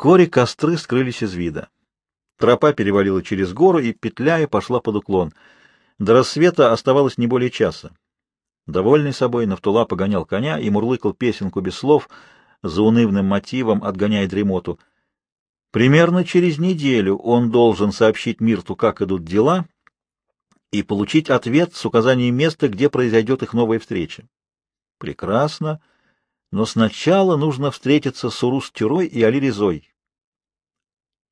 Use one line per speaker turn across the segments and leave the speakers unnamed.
Вскоре костры скрылись из вида. Тропа перевалила через гору и, петляя, пошла под уклон. До рассвета оставалось не более часа. Довольный собой, Нафтула погонял коня и мурлыкал песенку без слов, за унывным мотивом отгоняя дремоту. Примерно через неделю он должен сообщить Мирту, как идут дела, и получить ответ с указанием места, где произойдет их новая встреча. Прекрасно, но сначала нужно встретиться с Урус-Тюрой и Али-Резой.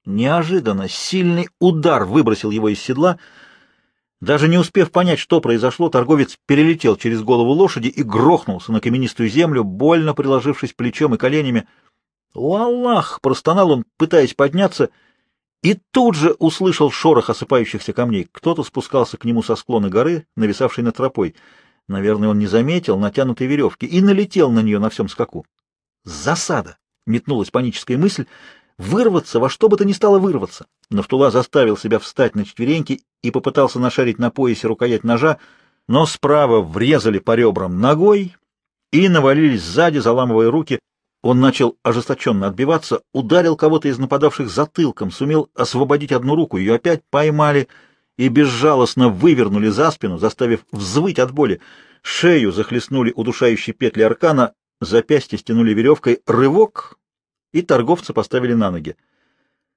Неожиданно сильный удар выбросил его из седла. Даже не успев понять, что произошло, торговец перелетел через голову лошади и грохнулся на каменистую землю, больно приложившись плечом и коленями. «О, Аллах!» — простонал он, пытаясь подняться, и тут же услышал шорох осыпающихся камней. Кто-то спускался к нему со склона горы, нависавшей над тропой. Наверное, он не заметил натянутой веревки и налетел на нее на всем скаку. «Засада!» — метнулась паническая мысль. «Вырваться, во что бы то ни стало вырваться!» Нафтула заставил себя встать на четвереньки и попытался нашарить на поясе рукоять ножа, но справа врезали по ребрам ногой и навалились сзади, заламывая руки. Он начал ожесточенно отбиваться, ударил кого-то из нападавших затылком, сумел освободить одну руку, ее опять поймали — и безжалостно вывернули за спину, заставив взвыть от боли. Шею захлестнули удушающие петли аркана, запястье стянули веревкой, рывок, и торговца поставили на ноги.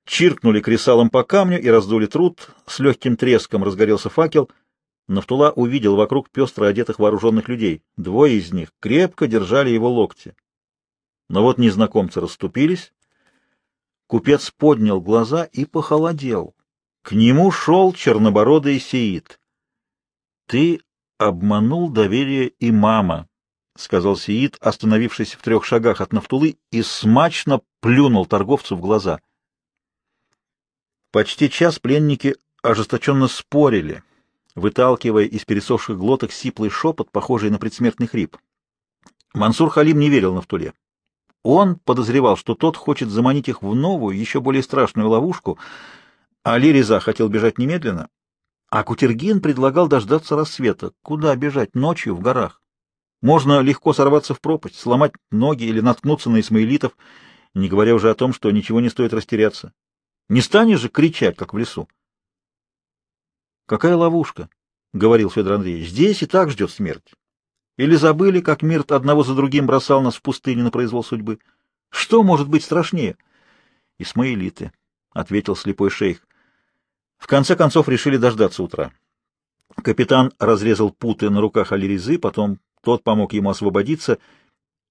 Чиркнули кресалом по камню и раздули труд, с легким треском разгорелся факел. Нафтула увидел вокруг пестро одетых вооруженных людей. Двое из них крепко держали его локти. Но вот незнакомцы расступились. Купец поднял глаза и похолодел. К нему шел чернобородый сиит. — Ты обманул доверие имама, — сказал сиит, остановившись в трех шагах от Нафтулы, и смачно плюнул торговцу в глаза. Почти час пленники ожесточенно спорили, выталкивая из пересохших глоток сиплый шепот, похожий на предсмертный хрип. Мансур Халим не верил Нафтуле. Он подозревал, что тот хочет заманить их в новую, еще более страшную ловушку — Али Реза хотел бежать немедленно, а Кутергин предлагал дождаться рассвета. Куда бежать ночью в горах? Можно легко сорваться в пропасть, сломать ноги или наткнуться на исмаилитов, не говоря уже о том, что ничего не стоит растеряться. Не станешь же кричать, как в лесу. «Какая ловушка?» — говорил Федор Андреевич. «Здесь и так ждет смерть. Или забыли, как Мирт одного за другим бросал нас в пустыне на произвол судьбы? Что может быть страшнее?» «Исмаилиты», — ответил слепой шейх. В конце концов решили дождаться утра. Капитан разрезал путы на руках Алиризы, потом тот помог ему освободиться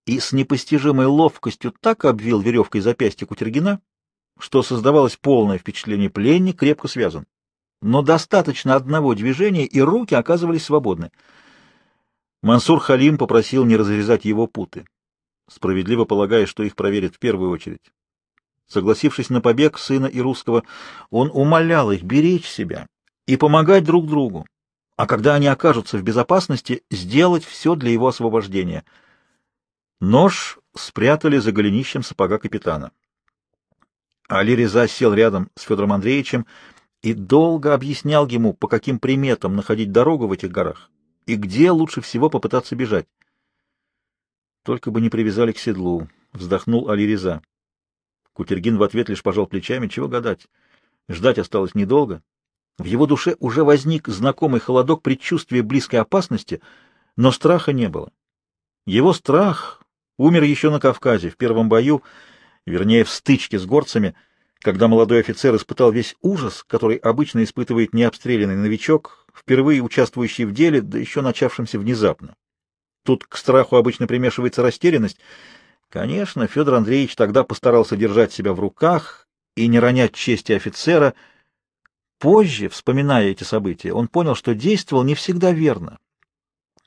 и с непостижимой ловкостью так обвил веревкой запястье Кутергина, что создавалось полное впечатление пленник крепко связан. Но достаточно одного движения, и руки оказывались свободны. Мансур Халим попросил не разрезать его путы, справедливо полагая, что их проверят в первую очередь. Согласившись на побег сына и русского, он умолял их беречь себя и помогать друг другу, а когда они окажутся в безопасности, сделать все для его освобождения. Нож спрятали за голенищем сапога капитана. Али Реза сел рядом с Федором Андреевичем и долго объяснял ему, по каким приметам находить дорогу в этих горах и где лучше всего попытаться бежать. «Только бы не привязали к седлу», — вздохнул Али Реза. Кутергин в ответ лишь пожал плечами. Чего гадать? Ждать осталось недолго. В его душе уже возник знакомый холодок предчувствия близкой опасности, но страха не было. Его страх умер еще на Кавказе, в первом бою, вернее, в стычке с горцами, когда молодой офицер испытал весь ужас, который обычно испытывает необстрелянный новичок, впервые участвующий в деле, да еще начавшемся внезапно. Тут к страху обычно примешивается растерянность, Конечно, Федор Андреевич тогда постарался держать себя в руках и не ронять чести офицера. Позже, вспоминая эти события, он понял, что действовал не всегда верно.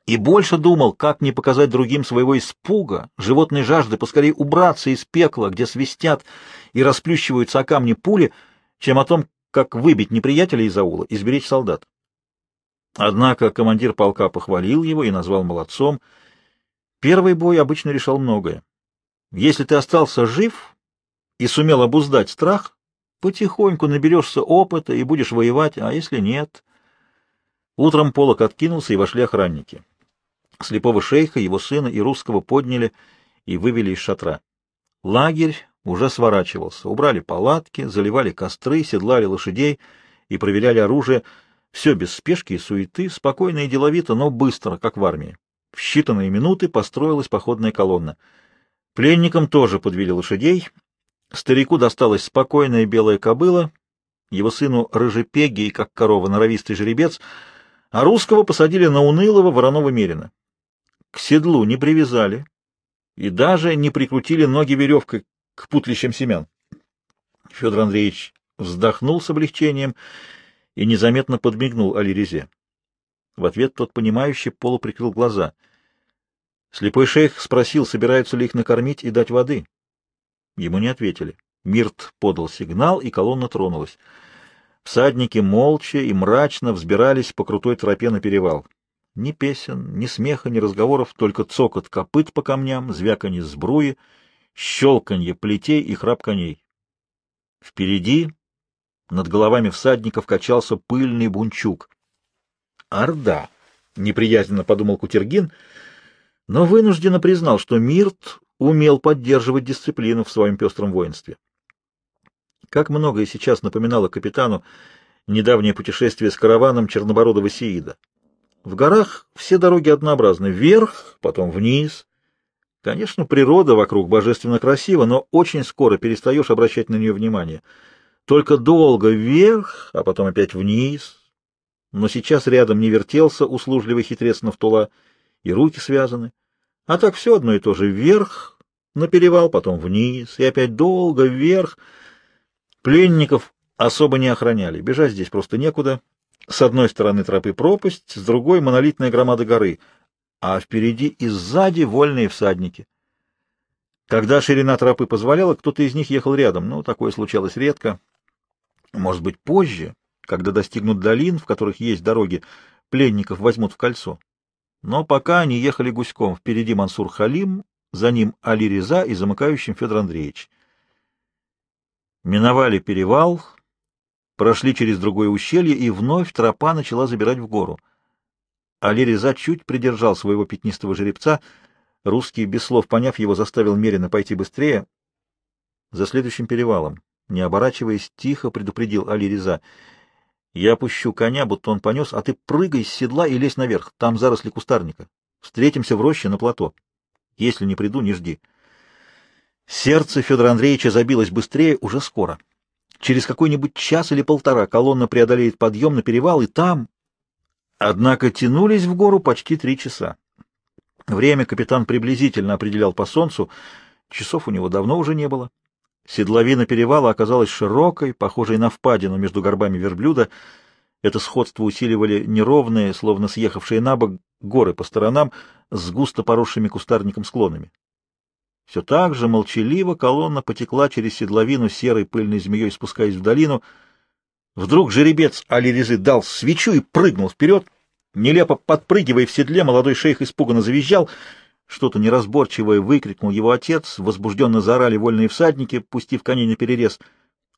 И больше думал, как не показать другим своего испуга, животной жажды поскорее убраться из пекла, где свистят и расплющиваются о камни пули, чем о том, как выбить неприятеля из аула и сберечь солдат. Однако командир полка похвалил его и назвал молодцом. Первый бой обычно решал многое. Если ты остался жив и сумел обуздать страх, потихоньку наберешься опыта и будешь воевать, а если нет... Утром полок откинулся, и вошли охранники. Слепого шейха, его сына и русского подняли и вывели из шатра. Лагерь уже сворачивался. Убрали палатки, заливали костры, седлали лошадей и проверяли оружие. Все без спешки и суеты, спокойно и деловито, но быстро, как в армии. В считанные минуты построилась походная колонна. Пленникам тоже подвели лошадей. Старику досталась спокойная белая кобыла, его сыну рыжепегий, как корова, норовистый жеребец, а русского посадили на унылого вороного мерина. К седлу не привязали и даже не прикрутили ноги веревкой к путлищам семян. Федор Андреевич вздохнул с облегчением и незаметно подмигнул Алирезе. В ответ тот, понимающий, полуприкрыл глаза. Слепой шейх спросил, собираются ли их накормить и дать воды. Ему не ответили. Мирт подал сигнал, и колонна тронулась. Всадники молча и мрачно взбирались по крутой тропе на перевал. Ни песен, ни смеха, ни разговоров, только цокот копыт по камням, звяканье сбруи, щелканье плетей и храп коней. Впереди, над головами всадников, качался пыльный бунчук. «Орда!» — неприязненно подумал Кутергин, но вынужденно признал, что Мирт умел поддерживать дисциплину в своем пестром воинстве. Как многое сейчас напоминало капитану недавнее путешествие с караваном Чернобородова Сеида. В горах все дороги однообразны, вверх, потом вниз. Конечно, природа вокруг божественно красива, но очень скоро перестаешь обращать на нее внимание. Только долго вверх, а потом опять вниз. Но сейчас рядом не вертелся услужливый хитрец Нафтула, и руки связаны. А так все одно и то же. Вверх, на перевал, потом вниз, и опять долго вверх — Пленников особо не охраняли, бежать здесь просто некуда. С одной стороны тропы пропасть, с другой — монолитная громада горы, а впереди и сзади вольные всадники. Когда ширина тропы позволяла, кто-то из них ехал рядом, но такое случалось редко. Может быть, позже, когда достигнут долин, в которых есть дороги, пленников возьмут в кольцо. Но пока они ехали гуськом, впереди Мансур Халим, за ним Али Реза и замыкающим Федор Андреевич. Миновали перевал, прошли через другое ущелье, и вновь тропа начала забирать в гору. Али Реза чуть придержал своего пятнистого жеребца. Русский, без слов поняв его, заставил Мерина пойти быстрее. За следующим перевалом, не оборачиваясь, тихо предупредил Али Реза. «Я опущу коня, будто он понес, а ты прыгай с седла и лезь наверх, там заросли кустарника. Встретимся в роще на плато. Если не приду, не жди». Сердце Федора Андреевича забилось быстрее уже скоро. Через какой-нибудь час или полтора колонна преодолеет подъем на перевал, и там... Однако тянулись в гору почти три часа. Время капитан приблизительно определял по солнцу, часов у него давно уже не было. Седловина перевала оказалась широкой, похожей на впадину между горбами верблюда. Это сходство усиливали неровные, словно съехавшие на бок, горы по сторонам с густо поросшими кустарником склонами. Все так же молчаливо колонна потекла через седловину серой пыльной змеей, спускаясь в долину. Вдруг жеребец Али-Резы дал свечу и прыгнул вперед. Нелепо подпрыгивая в седле, молодой шейх испуганно завизжал. Что-то неразборчивое выкрикнул его отец, возбужденно заорали вольные всадники, пустив коней на перерез.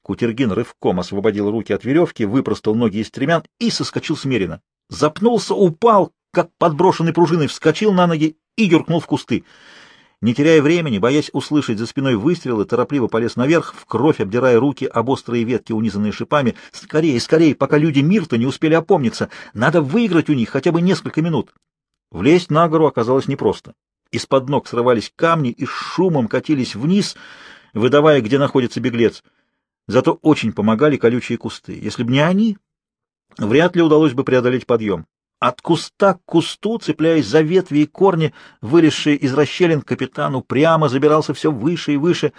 Кутергин рывком освободил руки от веревки, выпростал ноги из стремян и соскочил смеренно. Запнулся, упал, как подброшенный пружиной, вскочил на ноги и юркнул в кусты. Не теряя времени, боясь услышать за спиной выстрелы, торопливо полез наверх, в кровь обдирая руки об острые ветки, унизанные шипами. Скорее, скорее, пока люди Мирта не успели опомниться. Надо выиграть у них хотя бы несколько минут. Влезть на гору оказалось непросто. Из-под ног срывались камни и шумом катились вниз, выдавая, где находится беглец. Зато очень помогали колючие кусты. Если бы не они, вряд ли удалось бы преодолеть подъем. От куста к кусту, цепляясь за ветви и корни, вылезшие из расщелин, капитан упрямо забирался все выше и выше.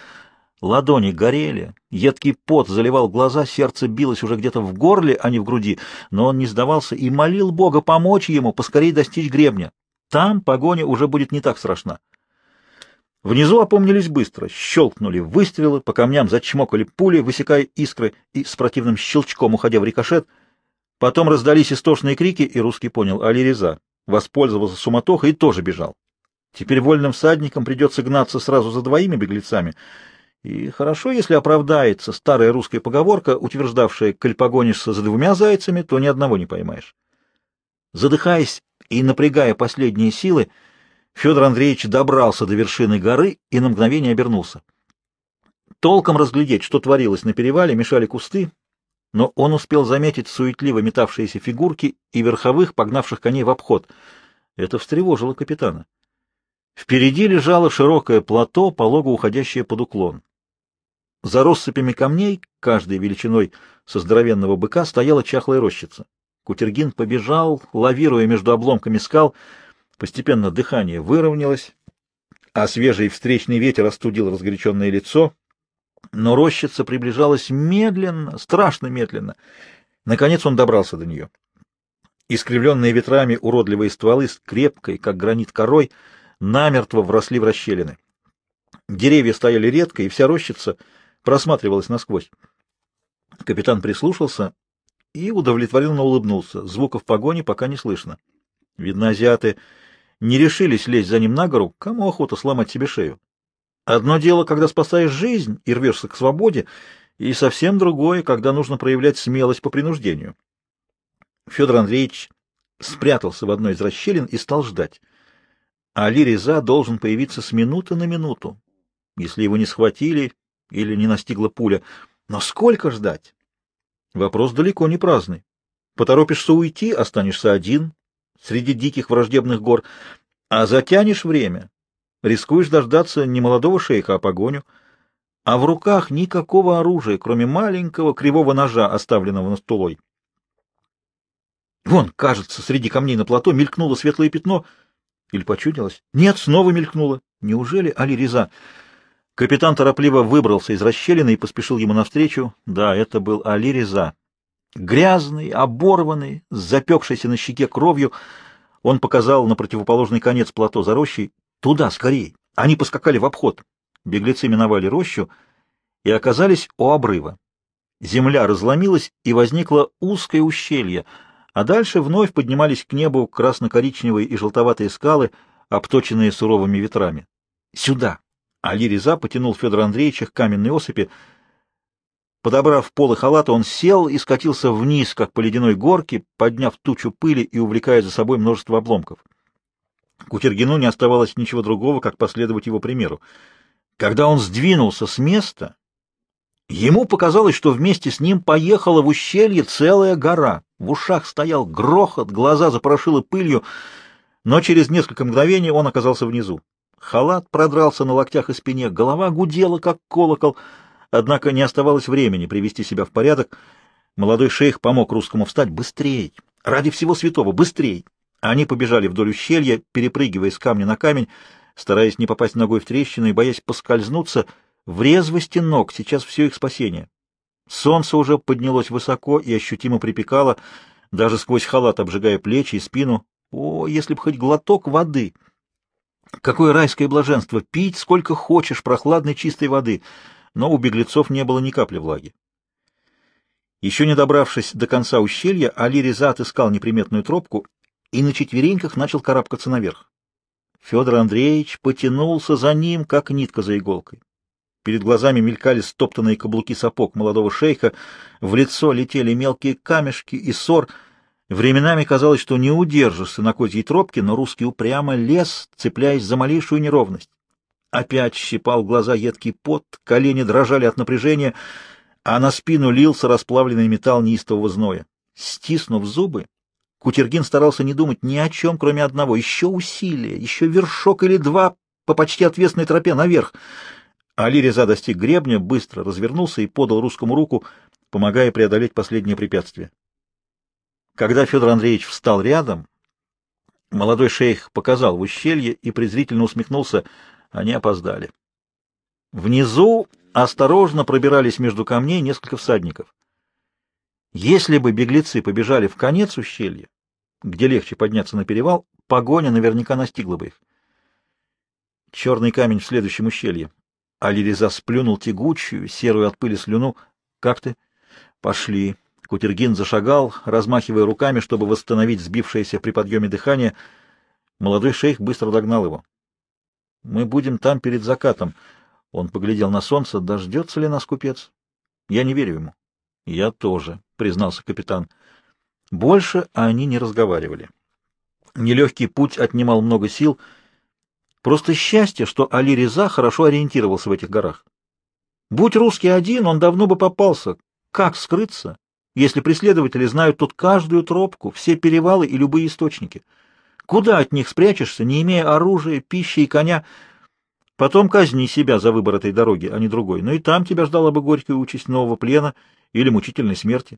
Ладони горели, едкий пот заливал глаза, сердце билось уже где-то в горле, а не в груди, но он не сдавался и молил Бога помочь ему поскорее достичь гребня. Там погоня уже будет не так страшна. Внизу опомнились быстро, щелкнули выстрелы, по камням зачмокали пули, высекая искры и с противным щелчком уходя в рикошет — Потом раздались истошные крики, и русский понял, Али Реза воспользовался суматохой и тоже бежал. Теперь вольным всадникам придется гнаться сразу за двоими беглецами. И хорошо, если оправдается старая русская поговорка, утверждавшая, коль погонишься за двумя зайцами, то ни одного не поймаешь. Задыхаясь и напрягая последние силы, Федор Андреевич добрался до вершины горы и на мгновение обернулся. Толком разглядеть, что творилось на перевале, мешали кусты, но он успел заметить суетливо метавшиеся фигурки и верховых, погнавших коней в обход. Это встревожило капитана. Впереди лежало широкое плато, полого уходящее под уклон. За россыпями камней, каждой величиной со здоровенного быка, стояла чахлая рощица. Кутергин побежал, лавируя между обломками скал. Постепенно дыхание выровнялось, а свежий встречный ветер остудил разгоряченное лицо. Но рощица приближалась медленно, страшно медленно. Наконец он добрался до нее. Искривленные ветрами уродливые стволы с крепкой, как гранит корой, намертво вросли в расщелины. Деревья стояли редко, и вся рощица просматривалась насквозь. Капитан прислушался и удовлетворенно улыбнулся. Звуков погони пока не слышно. Видно, азиаты не решились лезть за ним на гору, кому охота сломать себе шею. Одно дело, когда спасаешь жизнь и рвешься к свободе, и совсем другое, когда нужно проявлять смелость по принуждению. Федор Андреевич спрятался в одной из расщелин и стал ждать. Али Реза должен появиться с минуты на минуту, если его не схватили или не настигла пуля. Но сколько ждать? Вопрос далеко не праздный. Поторопишься уйти, останешься один среди диких враждебных гор, а затянешь время, рискуешь дождаться не молодого шейха, а погоню, а в руках никакого оружия, кроме маленького кривого ножа, оставленного на стулой. Вон, кажется, среди камней на плато мелькнуло светлое пятно. Или почудилось? Нет, снова мелькнуло. Неужели Али Реза? Капитан торопливо выбрался из расщелины и поспешил ему навстречу. Да, это был Али Реза. Грязный, оборванный, с запекшейся на щеке кровью, он показал на противоположный конец плато за рощей. «Туда, скорей!» Они поскакали в обход. Беглецы миновали рощу и оказались у обрыва. Земля разломилась, и возникло узкое ущелье, а дальше вновь поднимались к небу красно-коричневые и желтоватые скалы, обточенные суровыми ветрами. «Сюда!» Али Реза потянул Федора Андреевича к каменной осыпи. Подобрав полы халата, он сел и скатился вниз, как по ледяной горке, подняв тучу пыли и увлекая за собой множество обломков. Кутергину не оставалось ничего другого, как последовать его примеру. Когда он сдвинулся с места, ему показалось, что вместе с ним поехала в ущелье целая гора. В ушах стоял грохот, глаза запорошило пылью, но через несколько мгновений он оказался внизу. Халат продрался на локтях и спине, голова гудела, как колокол, однако не оставалось времени привести себя в порядок. Молодой шейх помог русскому встать быстрее, ради всего святого, быстрее. Они побежали вдоль ущелья, перепрыгивая с камня на камень, стараясь не попасть ногой в трещину и боясь поскользнуться. В резвости ног сейчас все их спасение. Солнце уже поднялось высоко и ощутимо припекало, даже сквозь халат обжигая плечи и спину. О, если б хоть глоток воды! Какое райское блаженство! Пить сколько хочешь прохладной чистой воды! Но у беглецов не было ни капли влаги. Еще не добравшись до конца ущелья, Али Реза отыскал неприметную тропку и на четвереньках начал карабкаться наверх. Федор Андреевич потянулся за ним, как нитка за иголкой. Перед глазами мелькали стоптанные каблуки сапог молодого шейха, в лицо летели мелкие камешки и ссор. Временами казалось, что не удержишься на козьей тропке, но русский упрямо лез, цепляясь за малейшую неровность. Опять щипал глаза едкий пот, колени дрожали от напряжения, а на спину лился расплавленный металл неистового зноя. Стиснув зубы, Кутергин старался не думать ни о чем, кроме одного — еще усилия, еще вершок или два по почти отвесной тропе наверх. Али Реза достиг гребня, быстро развернулся и подал русскому руку, помогая преодолеть последнее препятствие. Когда Федор Андреевич встал рядом, молодой шейх показал в ущелье и презрительно усмехнулся. Они опоздали. Внизу осторожно пробирались между камней несколько всадников. Если бы беглецы побежали в конец ущелья, где легче подняться на перевал, погоня наверняка настигла бы их. Черный камень в следующем ущелье. Алиреза сплюнул тягучую, серую от пыли слюну. — Как ты? — Пошли. Кутергин зашагал, размахивая руками, чтобы восстановить сбившееся при подъеме дыхание. Молодой шейх быстро догнал его. — Мы будем там перед закатом. Он поглядел на солнце. Дождется ли нас купец? Я не верю ему. — Я тоже, — признался капитан. — больше они не разговаривали. Нелегкий путь отнимал много сил. Просто счастье, что Али Реза хорошо ориентировался в этих горах. Будь русский один, он давно бы попался. Как скрыться, если преследователи знают тут каждую тропку, все перевалы и любые источники? Куда от них спрячешься, не имея оружия, пищи и коня? Потом казни себя за выбор этой дороги, а не другой. Но и там тебя ждала бы горькая участь нового плена или мучительной смерти.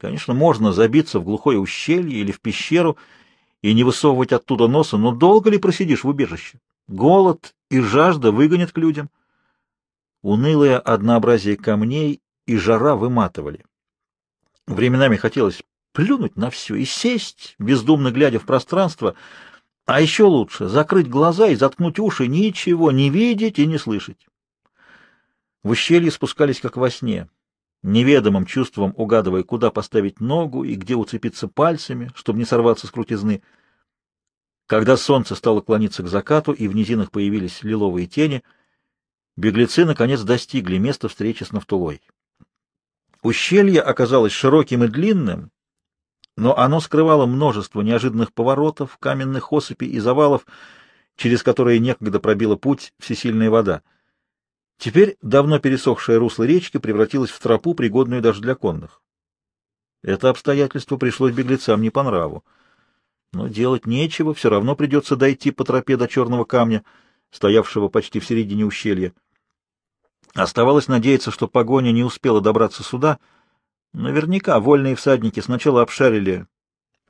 Конечно, можно забиться в глухое ущелье или в пещеру и не высовывать оттуда носа, но долго ли просидишь в убежище? Голод и жажда выгонят к людям. Унылое однообразие камней и жара выматывали. Временами хотелось плюнуть на все и сесть, бездумно глядя в пространство, а еще лучше закрыть глаза и заткнуть уши, ничего не видеть и не слышать. В ущелье спускались как во сне, неведомым чувством угадывая, куда поставить ногу и где уцепиться пальцами, чтобы не сорваться с крутизны. Когда солнце стало клониться к закату и в низинах появились лиловые тени, беглецы наконец достигли места встречи с Нафтулой. Ущелье оказалось широким и длинным, но оно скрывало множество неожиданных поворотов, каменных осыпей и завалов, через которые некогда пробила путь всесильная вода. Теперь давно пересохшее русло речки превратилось в тропу, пригодную даже для конных. Это обстоятельство пришлось беглецам не по нраву. Но делать нечего, все равно придется дойти по тропе до черного камня, стоявшего почти в середине ущелья. Оставалось надеяться, что погоня не успела добраться сюда — Наверняка вольные всадники сначала обшарили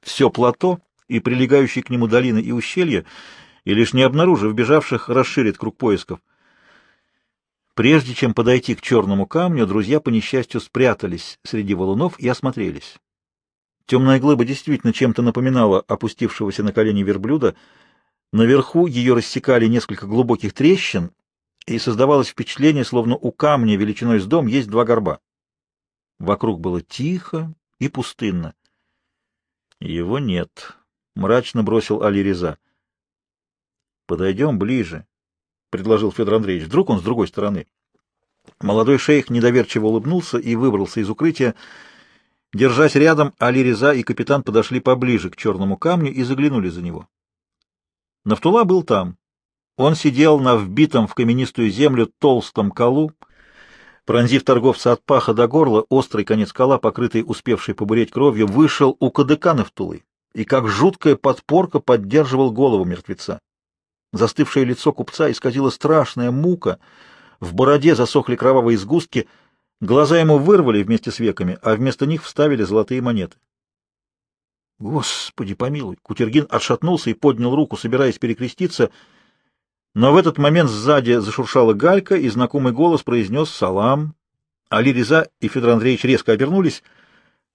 все плато и прилегающие к нему долины и ущелья, и лишь не обнаружив бежавших, расширит круг поисков. Прежде чем подойти к черному камню, друзья по несчастью спрятались среди валунов и осмотрелись. Темная глыба действительно чем-то напоминала опустившегося на колени верблюда. Наверху ее рассекали несколько глубоких трещин, и создавалось впечатление, словно у камня величиной с дом есть два горба. Вокруг было тихо и пустынно. Его нет, мрачно бросил Али Реза. Подойдем ближе, предложил Федор Андреевич. Вдруг он с другой стороны. Молодой шейх недоверчиво улыбнулся и выбрался из укрытия. Держась рядом, Али Реза и капитан подошли поближе к черному камню и заглянули за него. Нафтула был там. Он сидел на вбитом в каменистую землю толстом колу, Пронзив торговца от паха до горла, острый конец кола, покрытый успевшей побуреть кровью, вышел у кадыкана в тулы и, как жуткая подпорка, поддерживал голову мертвеца. Застывшее лицо купца исказило страшная мука, в бороде засохли кровавые сгустки, глаза ему вырвали вместе с веками, а вместо них вставили золотые монеты. Господи помилуй! Кутергин отшатнулся и поднял руку, собираясь перекреститься — но в этот момент сзади зашуршала галька, и знакомый голос произнес «Салам». Али Реза и Федор Андреевич резко обернулись.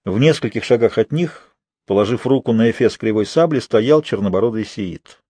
В нескольких шагах от них, положив руку на эфес кривой сабли, стоял чернобородый сиит.